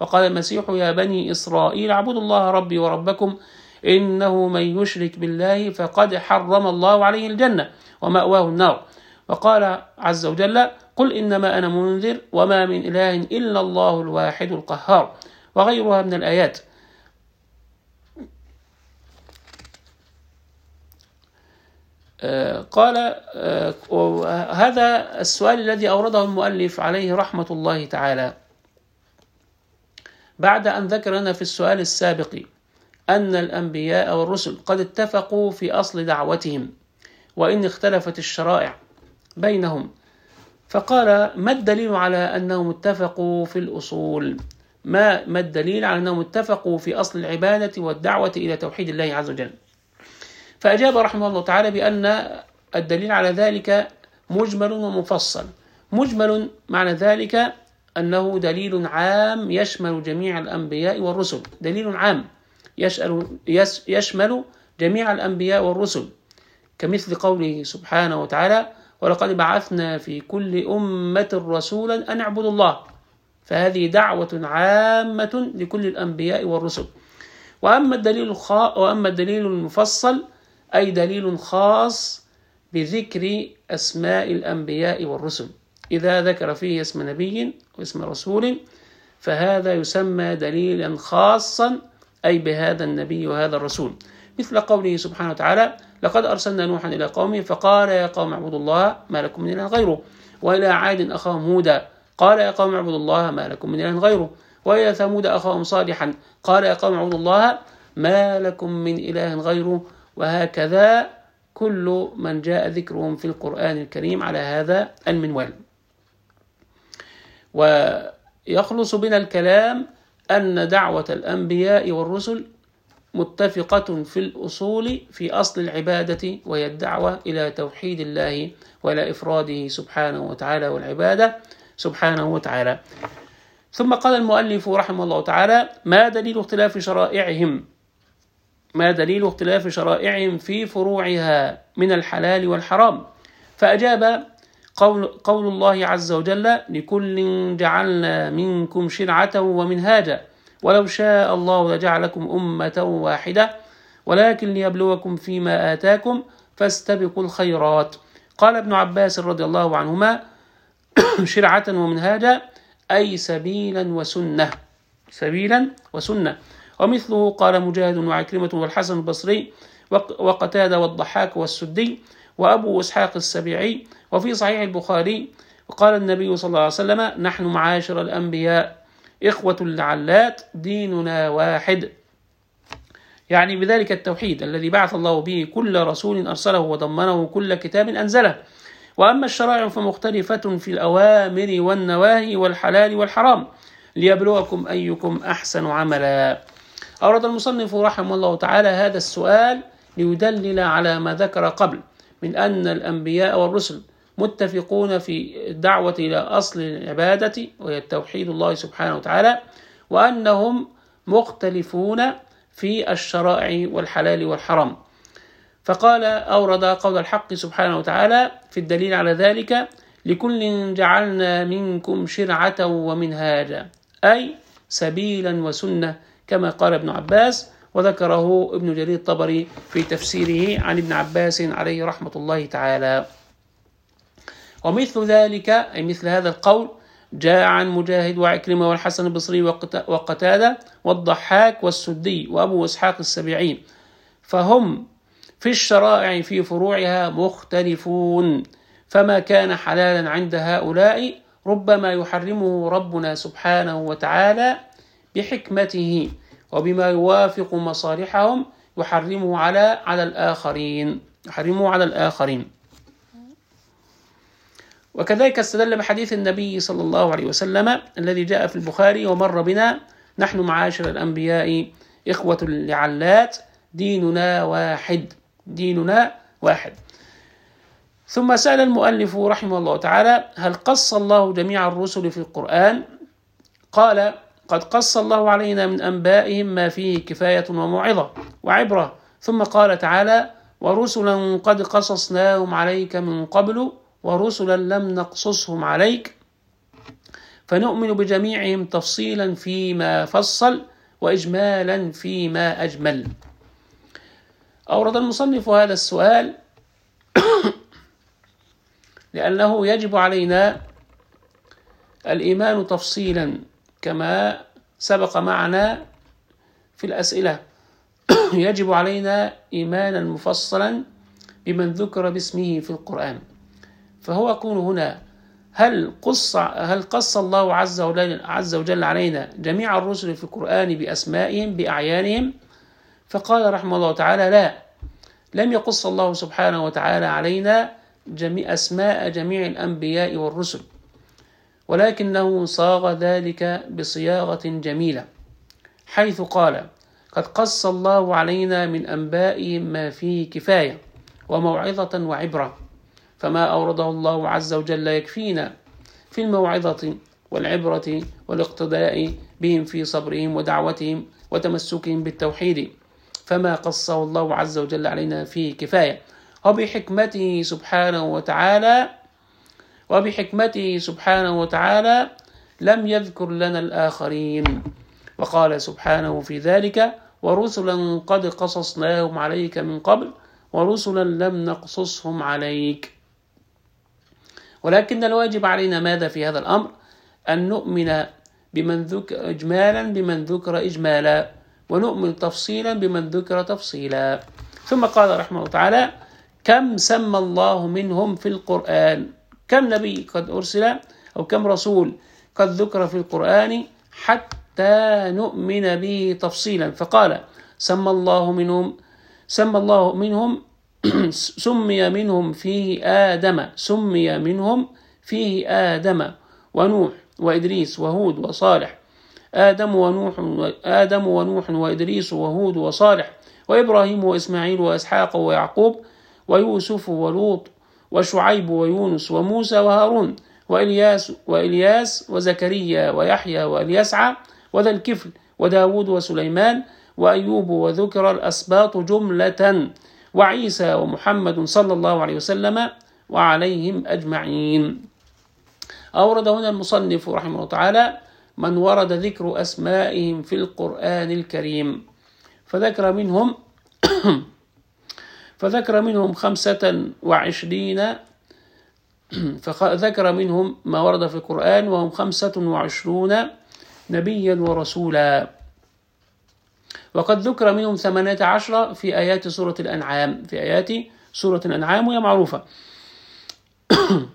وقال المسيح يا بني إسرائيل اعبدوا الله ربي وربكم إنه من يشرك بالله فقد حرم الله عليه الجنة ومأواه النار. وقال عز وجل قل إنما أنا منذر وما من إله إلا الله الواحد القهار وغيرها من الآيات. قال هذا السؤال الذي أورده المؤلف عليه رحمة الله تعالى. بعد أن ذكر لنا في السؤال السابق أن الأنبياء والرسل قد اتفقوا في أصل دعوتهم وإن اختلفت الشرائع بينهم. فقال ما الدليل على أنهم اتفقوا في الأصول؟ ما ما الدليل على أنهم اتفقوا في أصل العبادة والدعوة إلى توحيد الله عز وجل؟ فأجاب رحمه الله تعالى بأن الدليل على ذلك مجمل ومفصل. مجمل معنى ذلك أنه دليل عام يشمل جميع الأنبياء والرسل. دليل عام. يشمل جميع الأنبياء والرسل كمثل قوله سبحانه وتعالى ولقد بعثنا في كل أمة رسولا أن اعبدوا الله فهذه دعوة عامة لكل الأنبياء والرسل. وأما الدليل الخا... وأما الدليل المفصل أي دليل خاص بذكر أسماء الأنبياء والرسل. إذا ذكر فيه اسم نبي واسم رسول فهذا يسمى دليلا خاصا أي بهذا النبي وهذا الرسول. مثل قوله سبحانه وتعالى لقد أرسلنا نوحا إلى قومه فقال يا قوم اعبدوا الله ما لكم من إله غيره. وإلى عاد أخاهم هودا قال يا قوم اعبدوا الله ما لكم من إله غيره. وإلى ثمود أخاهم صالحا قال يا قوم اعبدوا الله ما لكم من إله غيره. وهكذا كل من جاء ذكرهم في القرآن الكريم على هذا المنوال. ويخلص بنا الكلام أن دعوة الأنبياء والرسل متفقة في الأصول في أصل العبادة وهي الدعوة إلى توحيد الله وإلى إفراده سبحانه وتعالى والعبادة سبحانه وتعالى. ثم قال المؤلف رحمه الله تعالى ما دليل اختلاف شرائعهم؟ ما دليل اختلاف شرائعهم في فروعها من الحلال والحرام؟ فأجاب قول, قول الله عز وجل لكل جعلنا منكم شرعة ومنهاجا. ولو شاء الله لجعلكم أمة واحدة. ولكن ليبلوكم فيما آتاكم فاستبقوا الخيرات. قال ابن عباس رضي الله عنهما شرعة ومنهاجا أي سبيلا وسنة. سبيلا وسنة. ومثله قال مجاهد وعكرمة والحسن البصري وقتادة والضحاك والسدي وأبو إسحاق السبيعي وفي صحيح البخاري وقال النبي صلى الله عليه وسلم نحن معاشر الأنبياء إخوة لعلات ديننا واحد. يعني بذلك التوحيد الذي بعث الله به كل رسول أرسله وضمنه كل كتاب أنزله. وأما الشرائع فمختلفة في الأوامر والنواهي والحلال والحرام. ليبلوكم أيكم أحسن عملا. أورد المصنف رحمه الله تعالى هذا السؤال ليدلل على ما ذكر قبل من أن الأنبياء والرسل متفقون في الدعوة إلى أصل العبادة وهي التوحيد الله سبحانه وتعالى وأنهم مختلفون في الشرائع والحلال والحرام. فقال أورد قول الحق سبحانه وتعالى في الدليل على ذلك لكل جعلنا منكم شرعة ومنهاجا أي سبيلا وسنة كما قال ابن عباس وذكره ابن جرير الطبري في تفسيره عن ابن عباس عليه رحمة الله تعالى. ومثل ذلك أي مثل هذا القول جاء عن مجاهد وعكرمة والحسن البصري وقتادة والضحاك والسدي وأبو إسحاق السبيعي فهم في الشرائع في فروعها مختلفون. فما كان حلالا عند هؤلاء ربما يحرمه ربنا سبحانه وتعالى بحكمته. وبما يوافق مصالحهم يحرمه على على الآخرين. يحرمه على الآخرين. وكذلك استدل بحديث النبي صلى الله عليه وسلم الذي جاء في البخاري ومر بنا نحن معاشر الأنبياء إخوة لعلات ديننا واحد ديننا واحد. ثم سأل المؤلف رحمه الله تعالى هل قص الله جميع الرسل في القرآن؟ قال قد قص الله علينا من أنبائهم ما فيه كفاية وموعظة وعبرة. ثم قال تعالى ورسلا قد قصصناهم عليك من قبل ورسلا لم نقصصهم عليك. فنؤمن بجميعهم تفصيلا فيما فصل وإجمالا فيما أجمل. أورد المصنف هذا السؤال لأنه يجب علينا الإيمان تفصيلا كما سبق معنا في الأسئلة. يجب علينا إيمانا مفصلا بمن ذكر باسمه في القرآن. فهو يكون هنا هل قص هل قص الله عز وجل عز وجل علينا جميع الرسل في القرآن بأسمائهم بأعيانهم؟ فقال رحمه الله تعالى لا. لم يقص الله سبحانه وتعالى علينا جميع أسماء جميع الأنبياء والرسل ولكنه صاغ ذلك بصياغة جميلة حيث قال قد قص الله علينا من أنبائهم ما فيه كفاية وموعظة وعبرة فما أورده الله عز وجل يكفينا في الموعظة والعبرة والاقتداء بهم في صبرهم ودعوتهم وتمسكهم بالتوحيد فما قصه الله عز وجل علينا فيه كفاية. وبحكمته سبحانه وتعالى وبحكمته سبحانه وتعالى لم يذكر لنا الآخرين. وقال سبحانه في ذلك ورسلا قد قصصناهم عليك من قبل ورسلا لم نقصصهم عليك ولكن الواجب علينا ماذا في هذا الأمر؟ أن نؤمن بمن ذكر إجمالا بمن ذكر إجمالا ونؤمن تفصيلا بمن ذكر تفصيلا. ثم قال رحمه الله تعالى كم سمى الله منهم في القرآن؟ كم نبي قد أرسل أو كم رسول قد ذكر في القرآن حتى نؤمن به تفصيلا؟ فقال سمى الله منهم سمى الله منهم سمي منهم فيه آدم سمي منهم فيه آدم ونوح وإدريس وهود وصالح. آدم ونوح آدم ونوح وإدريس وهود وصالح. وإبراهيم وإسماعيل وإسحاق ويعقوب ويوسف ولوط وشعيب ويونس وموسى وهارون وإلياس وإلياس وزكريا ويحيى وإليسع وذا الكفل وداود وسليمان وأيوب وذكر الأسباط جملة. وعيسى ومحمد صلى الله عليه وسلم وعليهم أجمعين. أورد هنا المصنف رحمه الله تعالى من ورد ذكر أسمائهم في القرآن الكريم. فذكر منهم فذكر منهم خمسة وعشرين. فذكر منهم ما ورد في القرآن وهم خمسة وعشرون نبيا ورسولا. وقد ذكر منهم ثمانية عشر في آيات سورة الأنعام في آيات سورة الأنعام وهي معروفة.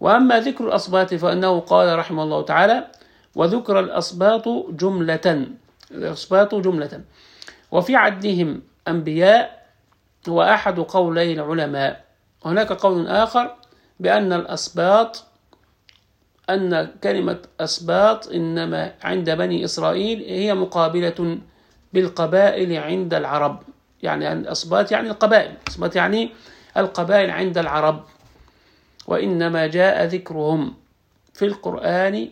وأما ذكر الأصباط فإنه قال رحمه الله تعالى وذكر الأصباط جملة الأصباط جملة. وفي عدهم أنبياء هو أحد قولي العلماء. هناك قول آخر بأن الأسباط أن كلمة أسباط إنما عند بني إسرائيل هي مقابلة بالقبائل عند العرب. يعني الأسباط يعني القبائل. أسباط يعني القبائل عند العرب. وإنما جاء ذكرهم في القرآن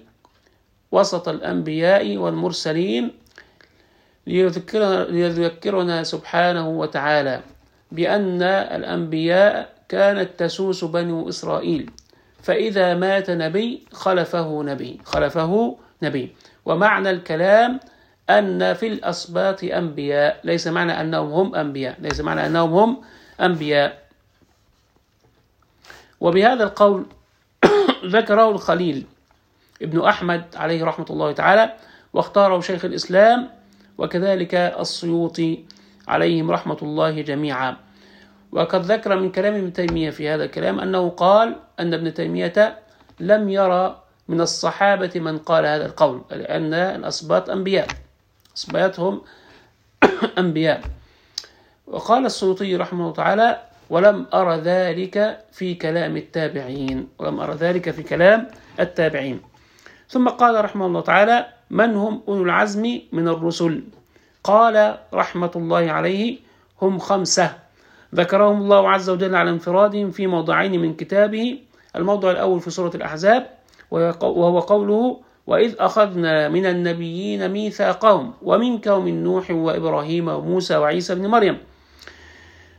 وسط الأنبياء والمرسلين ليذكرنا, سبحانه وتعالى بأن الأنبياء كانت تسوس بنو إسرائيل. فإذا مات نبي خلفه نبي خلفه نبي. ومعنى الكلام أن في الأسباط أنبياء ليس معنى أنهم هم أنبياء ليس معنى أنهم هم أنبياء. وبهذا القول ذكره الخليل ابن أحمد عليه رحمة الله تعالى واختاره شيخ الإسلام وكذلك السيوطي عليهم رحمة الله جميعا. وقد ذكر من كلام ابن تيمية في هذا الكلام أنه قال أن ابن تيمية لم يرى من الصحابة من قال هذا القول لأن الأسباط أنبياء أسباطهم أنبياء. وقال السيوطي رحمه الله تعالى ولم أرى ذلك في كلام التابعين ولم أرى ذلك في كلام التابعين. ثم قال رحمه الله تعالى من هم أولو العزم من الرسل؟ قال رحمة الله عليه هم خمسة. ذكرهم الله عز وجل على انفرادهم في موضعين من كتابه. الموضع الأول في سورة الأحزاب وهو قوله وإذ أخذنا من النبيين ميثاقهم ومنك ومن نوح وإبراهيم وموسى وعيسى بن مريم.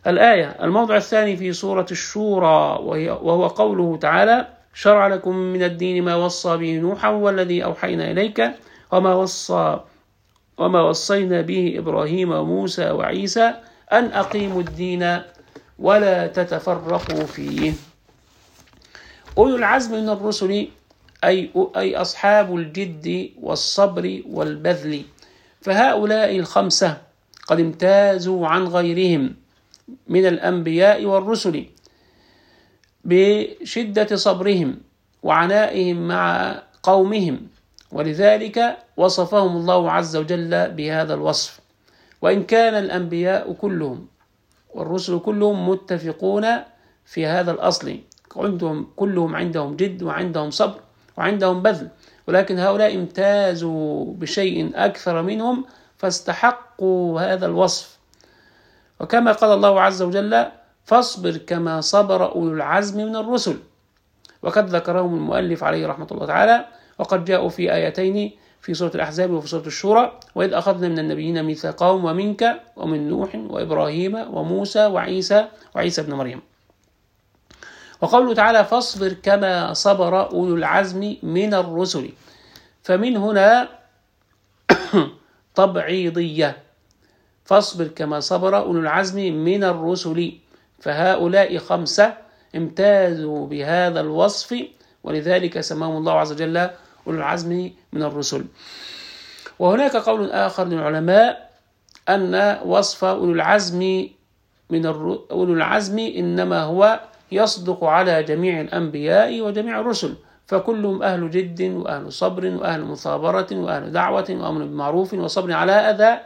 الآية الموضع الثاني في سورة الشورى وهو قوله تعالى شرع لكم من الدين ما وصى به نوحا والذي أوحينا إليك وما وصى وما وصينا به إبراهيم وموسى وعيسى أن أقيموا الدين ولا تتفرقوا فيه. أولو العزم من الرسل أي أي أصحاب الجد والصبر والبذل. فهؤلاء الخمسة قد امتازوا عن غيرهم من الأنبياء والرسل بشدة صبرهم وعنائهم مع قومهم. ولذلك وصفهم الله عز وجل بهذا الوصف. وإن كان الأنبياء كلهم والرسل كلهم متفقون في هذا الأصل. عندهم كلهم عندهم جد وعندهم صبر وعندهم بذل. ولكن هؤلاء امتازوا بشيء أكثر منهم فاستحقوا هذا الوصف. وكما قال الله عز وجل فاصبر كما صبر أولو العزم من الرسل وقد ذكرهم المؤلف عليه رحمة الله تعالى. وقد جاءوا في آيتين في سورة الأحزاب وفي سورة الشورى وإذ أخذنا من النبيين ميثاقهم ومنك ومن نوح وإبراهيم وموسى وعيسى وعيسى ابن مريم. وقوله تعالى فاصبر كما صبر أولو العزم من الرسل فمن هنا تبعيضية. فاصبر كما صبر أولو العزم من الرسل فهؤلاء خمسة امتازوا بهذا الوصف ولذلك سماهم الله عز وجل أولو العزم من الرسل. وهناك قول آخر للعلماء أن وصف أولو العزم من أولو العزم إنما هو يصدق على جميع الأنبياء وجميع الرسل فكلهم أهل جد وأهل صبر وأهل مثابرة وأهل دعوة وأمر بمعروف وصبر على أذى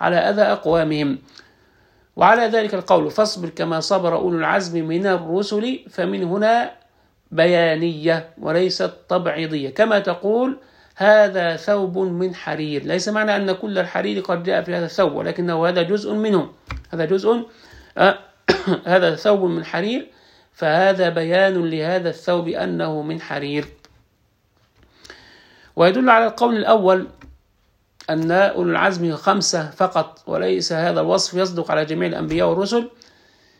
على أذى أقوامهم. وعلى ذلك القول فاصبر كما صبر أولو العزم من الرسل فمن هنا بيانية وليست تبعيضية كما تقول هذا ثوب من حرير. ليس معنى أن كل الحرير قد جاء في هذا الثوب ولكنه هذا جزء منه هذا جزء آه هذا ثوب من حرير فهذا بيان لهذا الثوب أنه من حرير. ويدل على القول الأول أن أولو العزم خمسة فقط وليس هذا الوصف يصدق على جميع الأنبياء والرسل.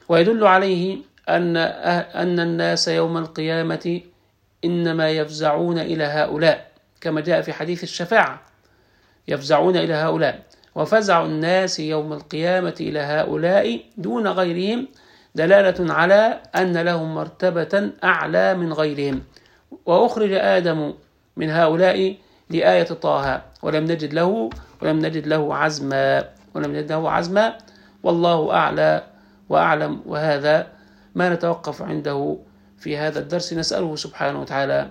ويدل عليه أن أن الناس يوم القيامة إنما يفزعون إلى هؤلاء كما جاء في حديث الشفاعة. يفزعون إلى هؤلاء. وفزع الناس يوم القيامة إلى هؤلاء دون غيرهم دلالة على أن لهم مرتبة أعلى من غيرهم. وأخرج آدم من هؤلاء لآية طه ولم نجد له ولم نجد له عزما ولم نجد له عزما والله أعلى وأعلم وهذا ما نتوقف عنده في هذا الدرس. نسأله سبحانه وتعالى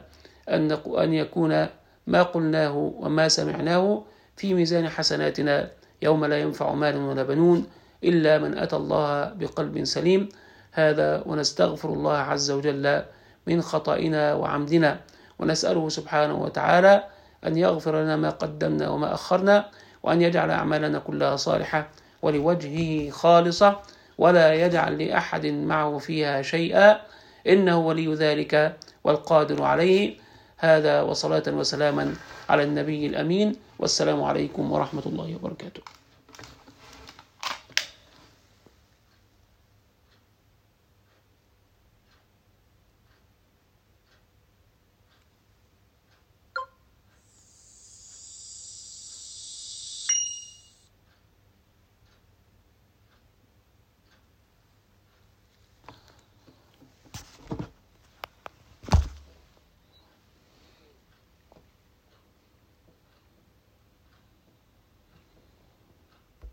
أن أن يكون ما قلناه وما سمعناه في ميزان حسناتنا يوم لا ينفع مال ولا بنون إلا من أتى الله بقلب سليم. هذا ونستغفر الله عز وجل من خطئنا وعمدنا. ونسأله سبحانه وتعالى أن يغفر لنا ما قدمنا وما أخرنا وأن يجعل أعمالنا كلها صالحة ولوجهه خالصة. ولا يجعل لأحد معه فيها شيئا. إنه ولي ذلك والقادر عليه. هذا وصلاة وسلاما على النبي الأمين. والسلام عليكم ورحمة الله وبركاته.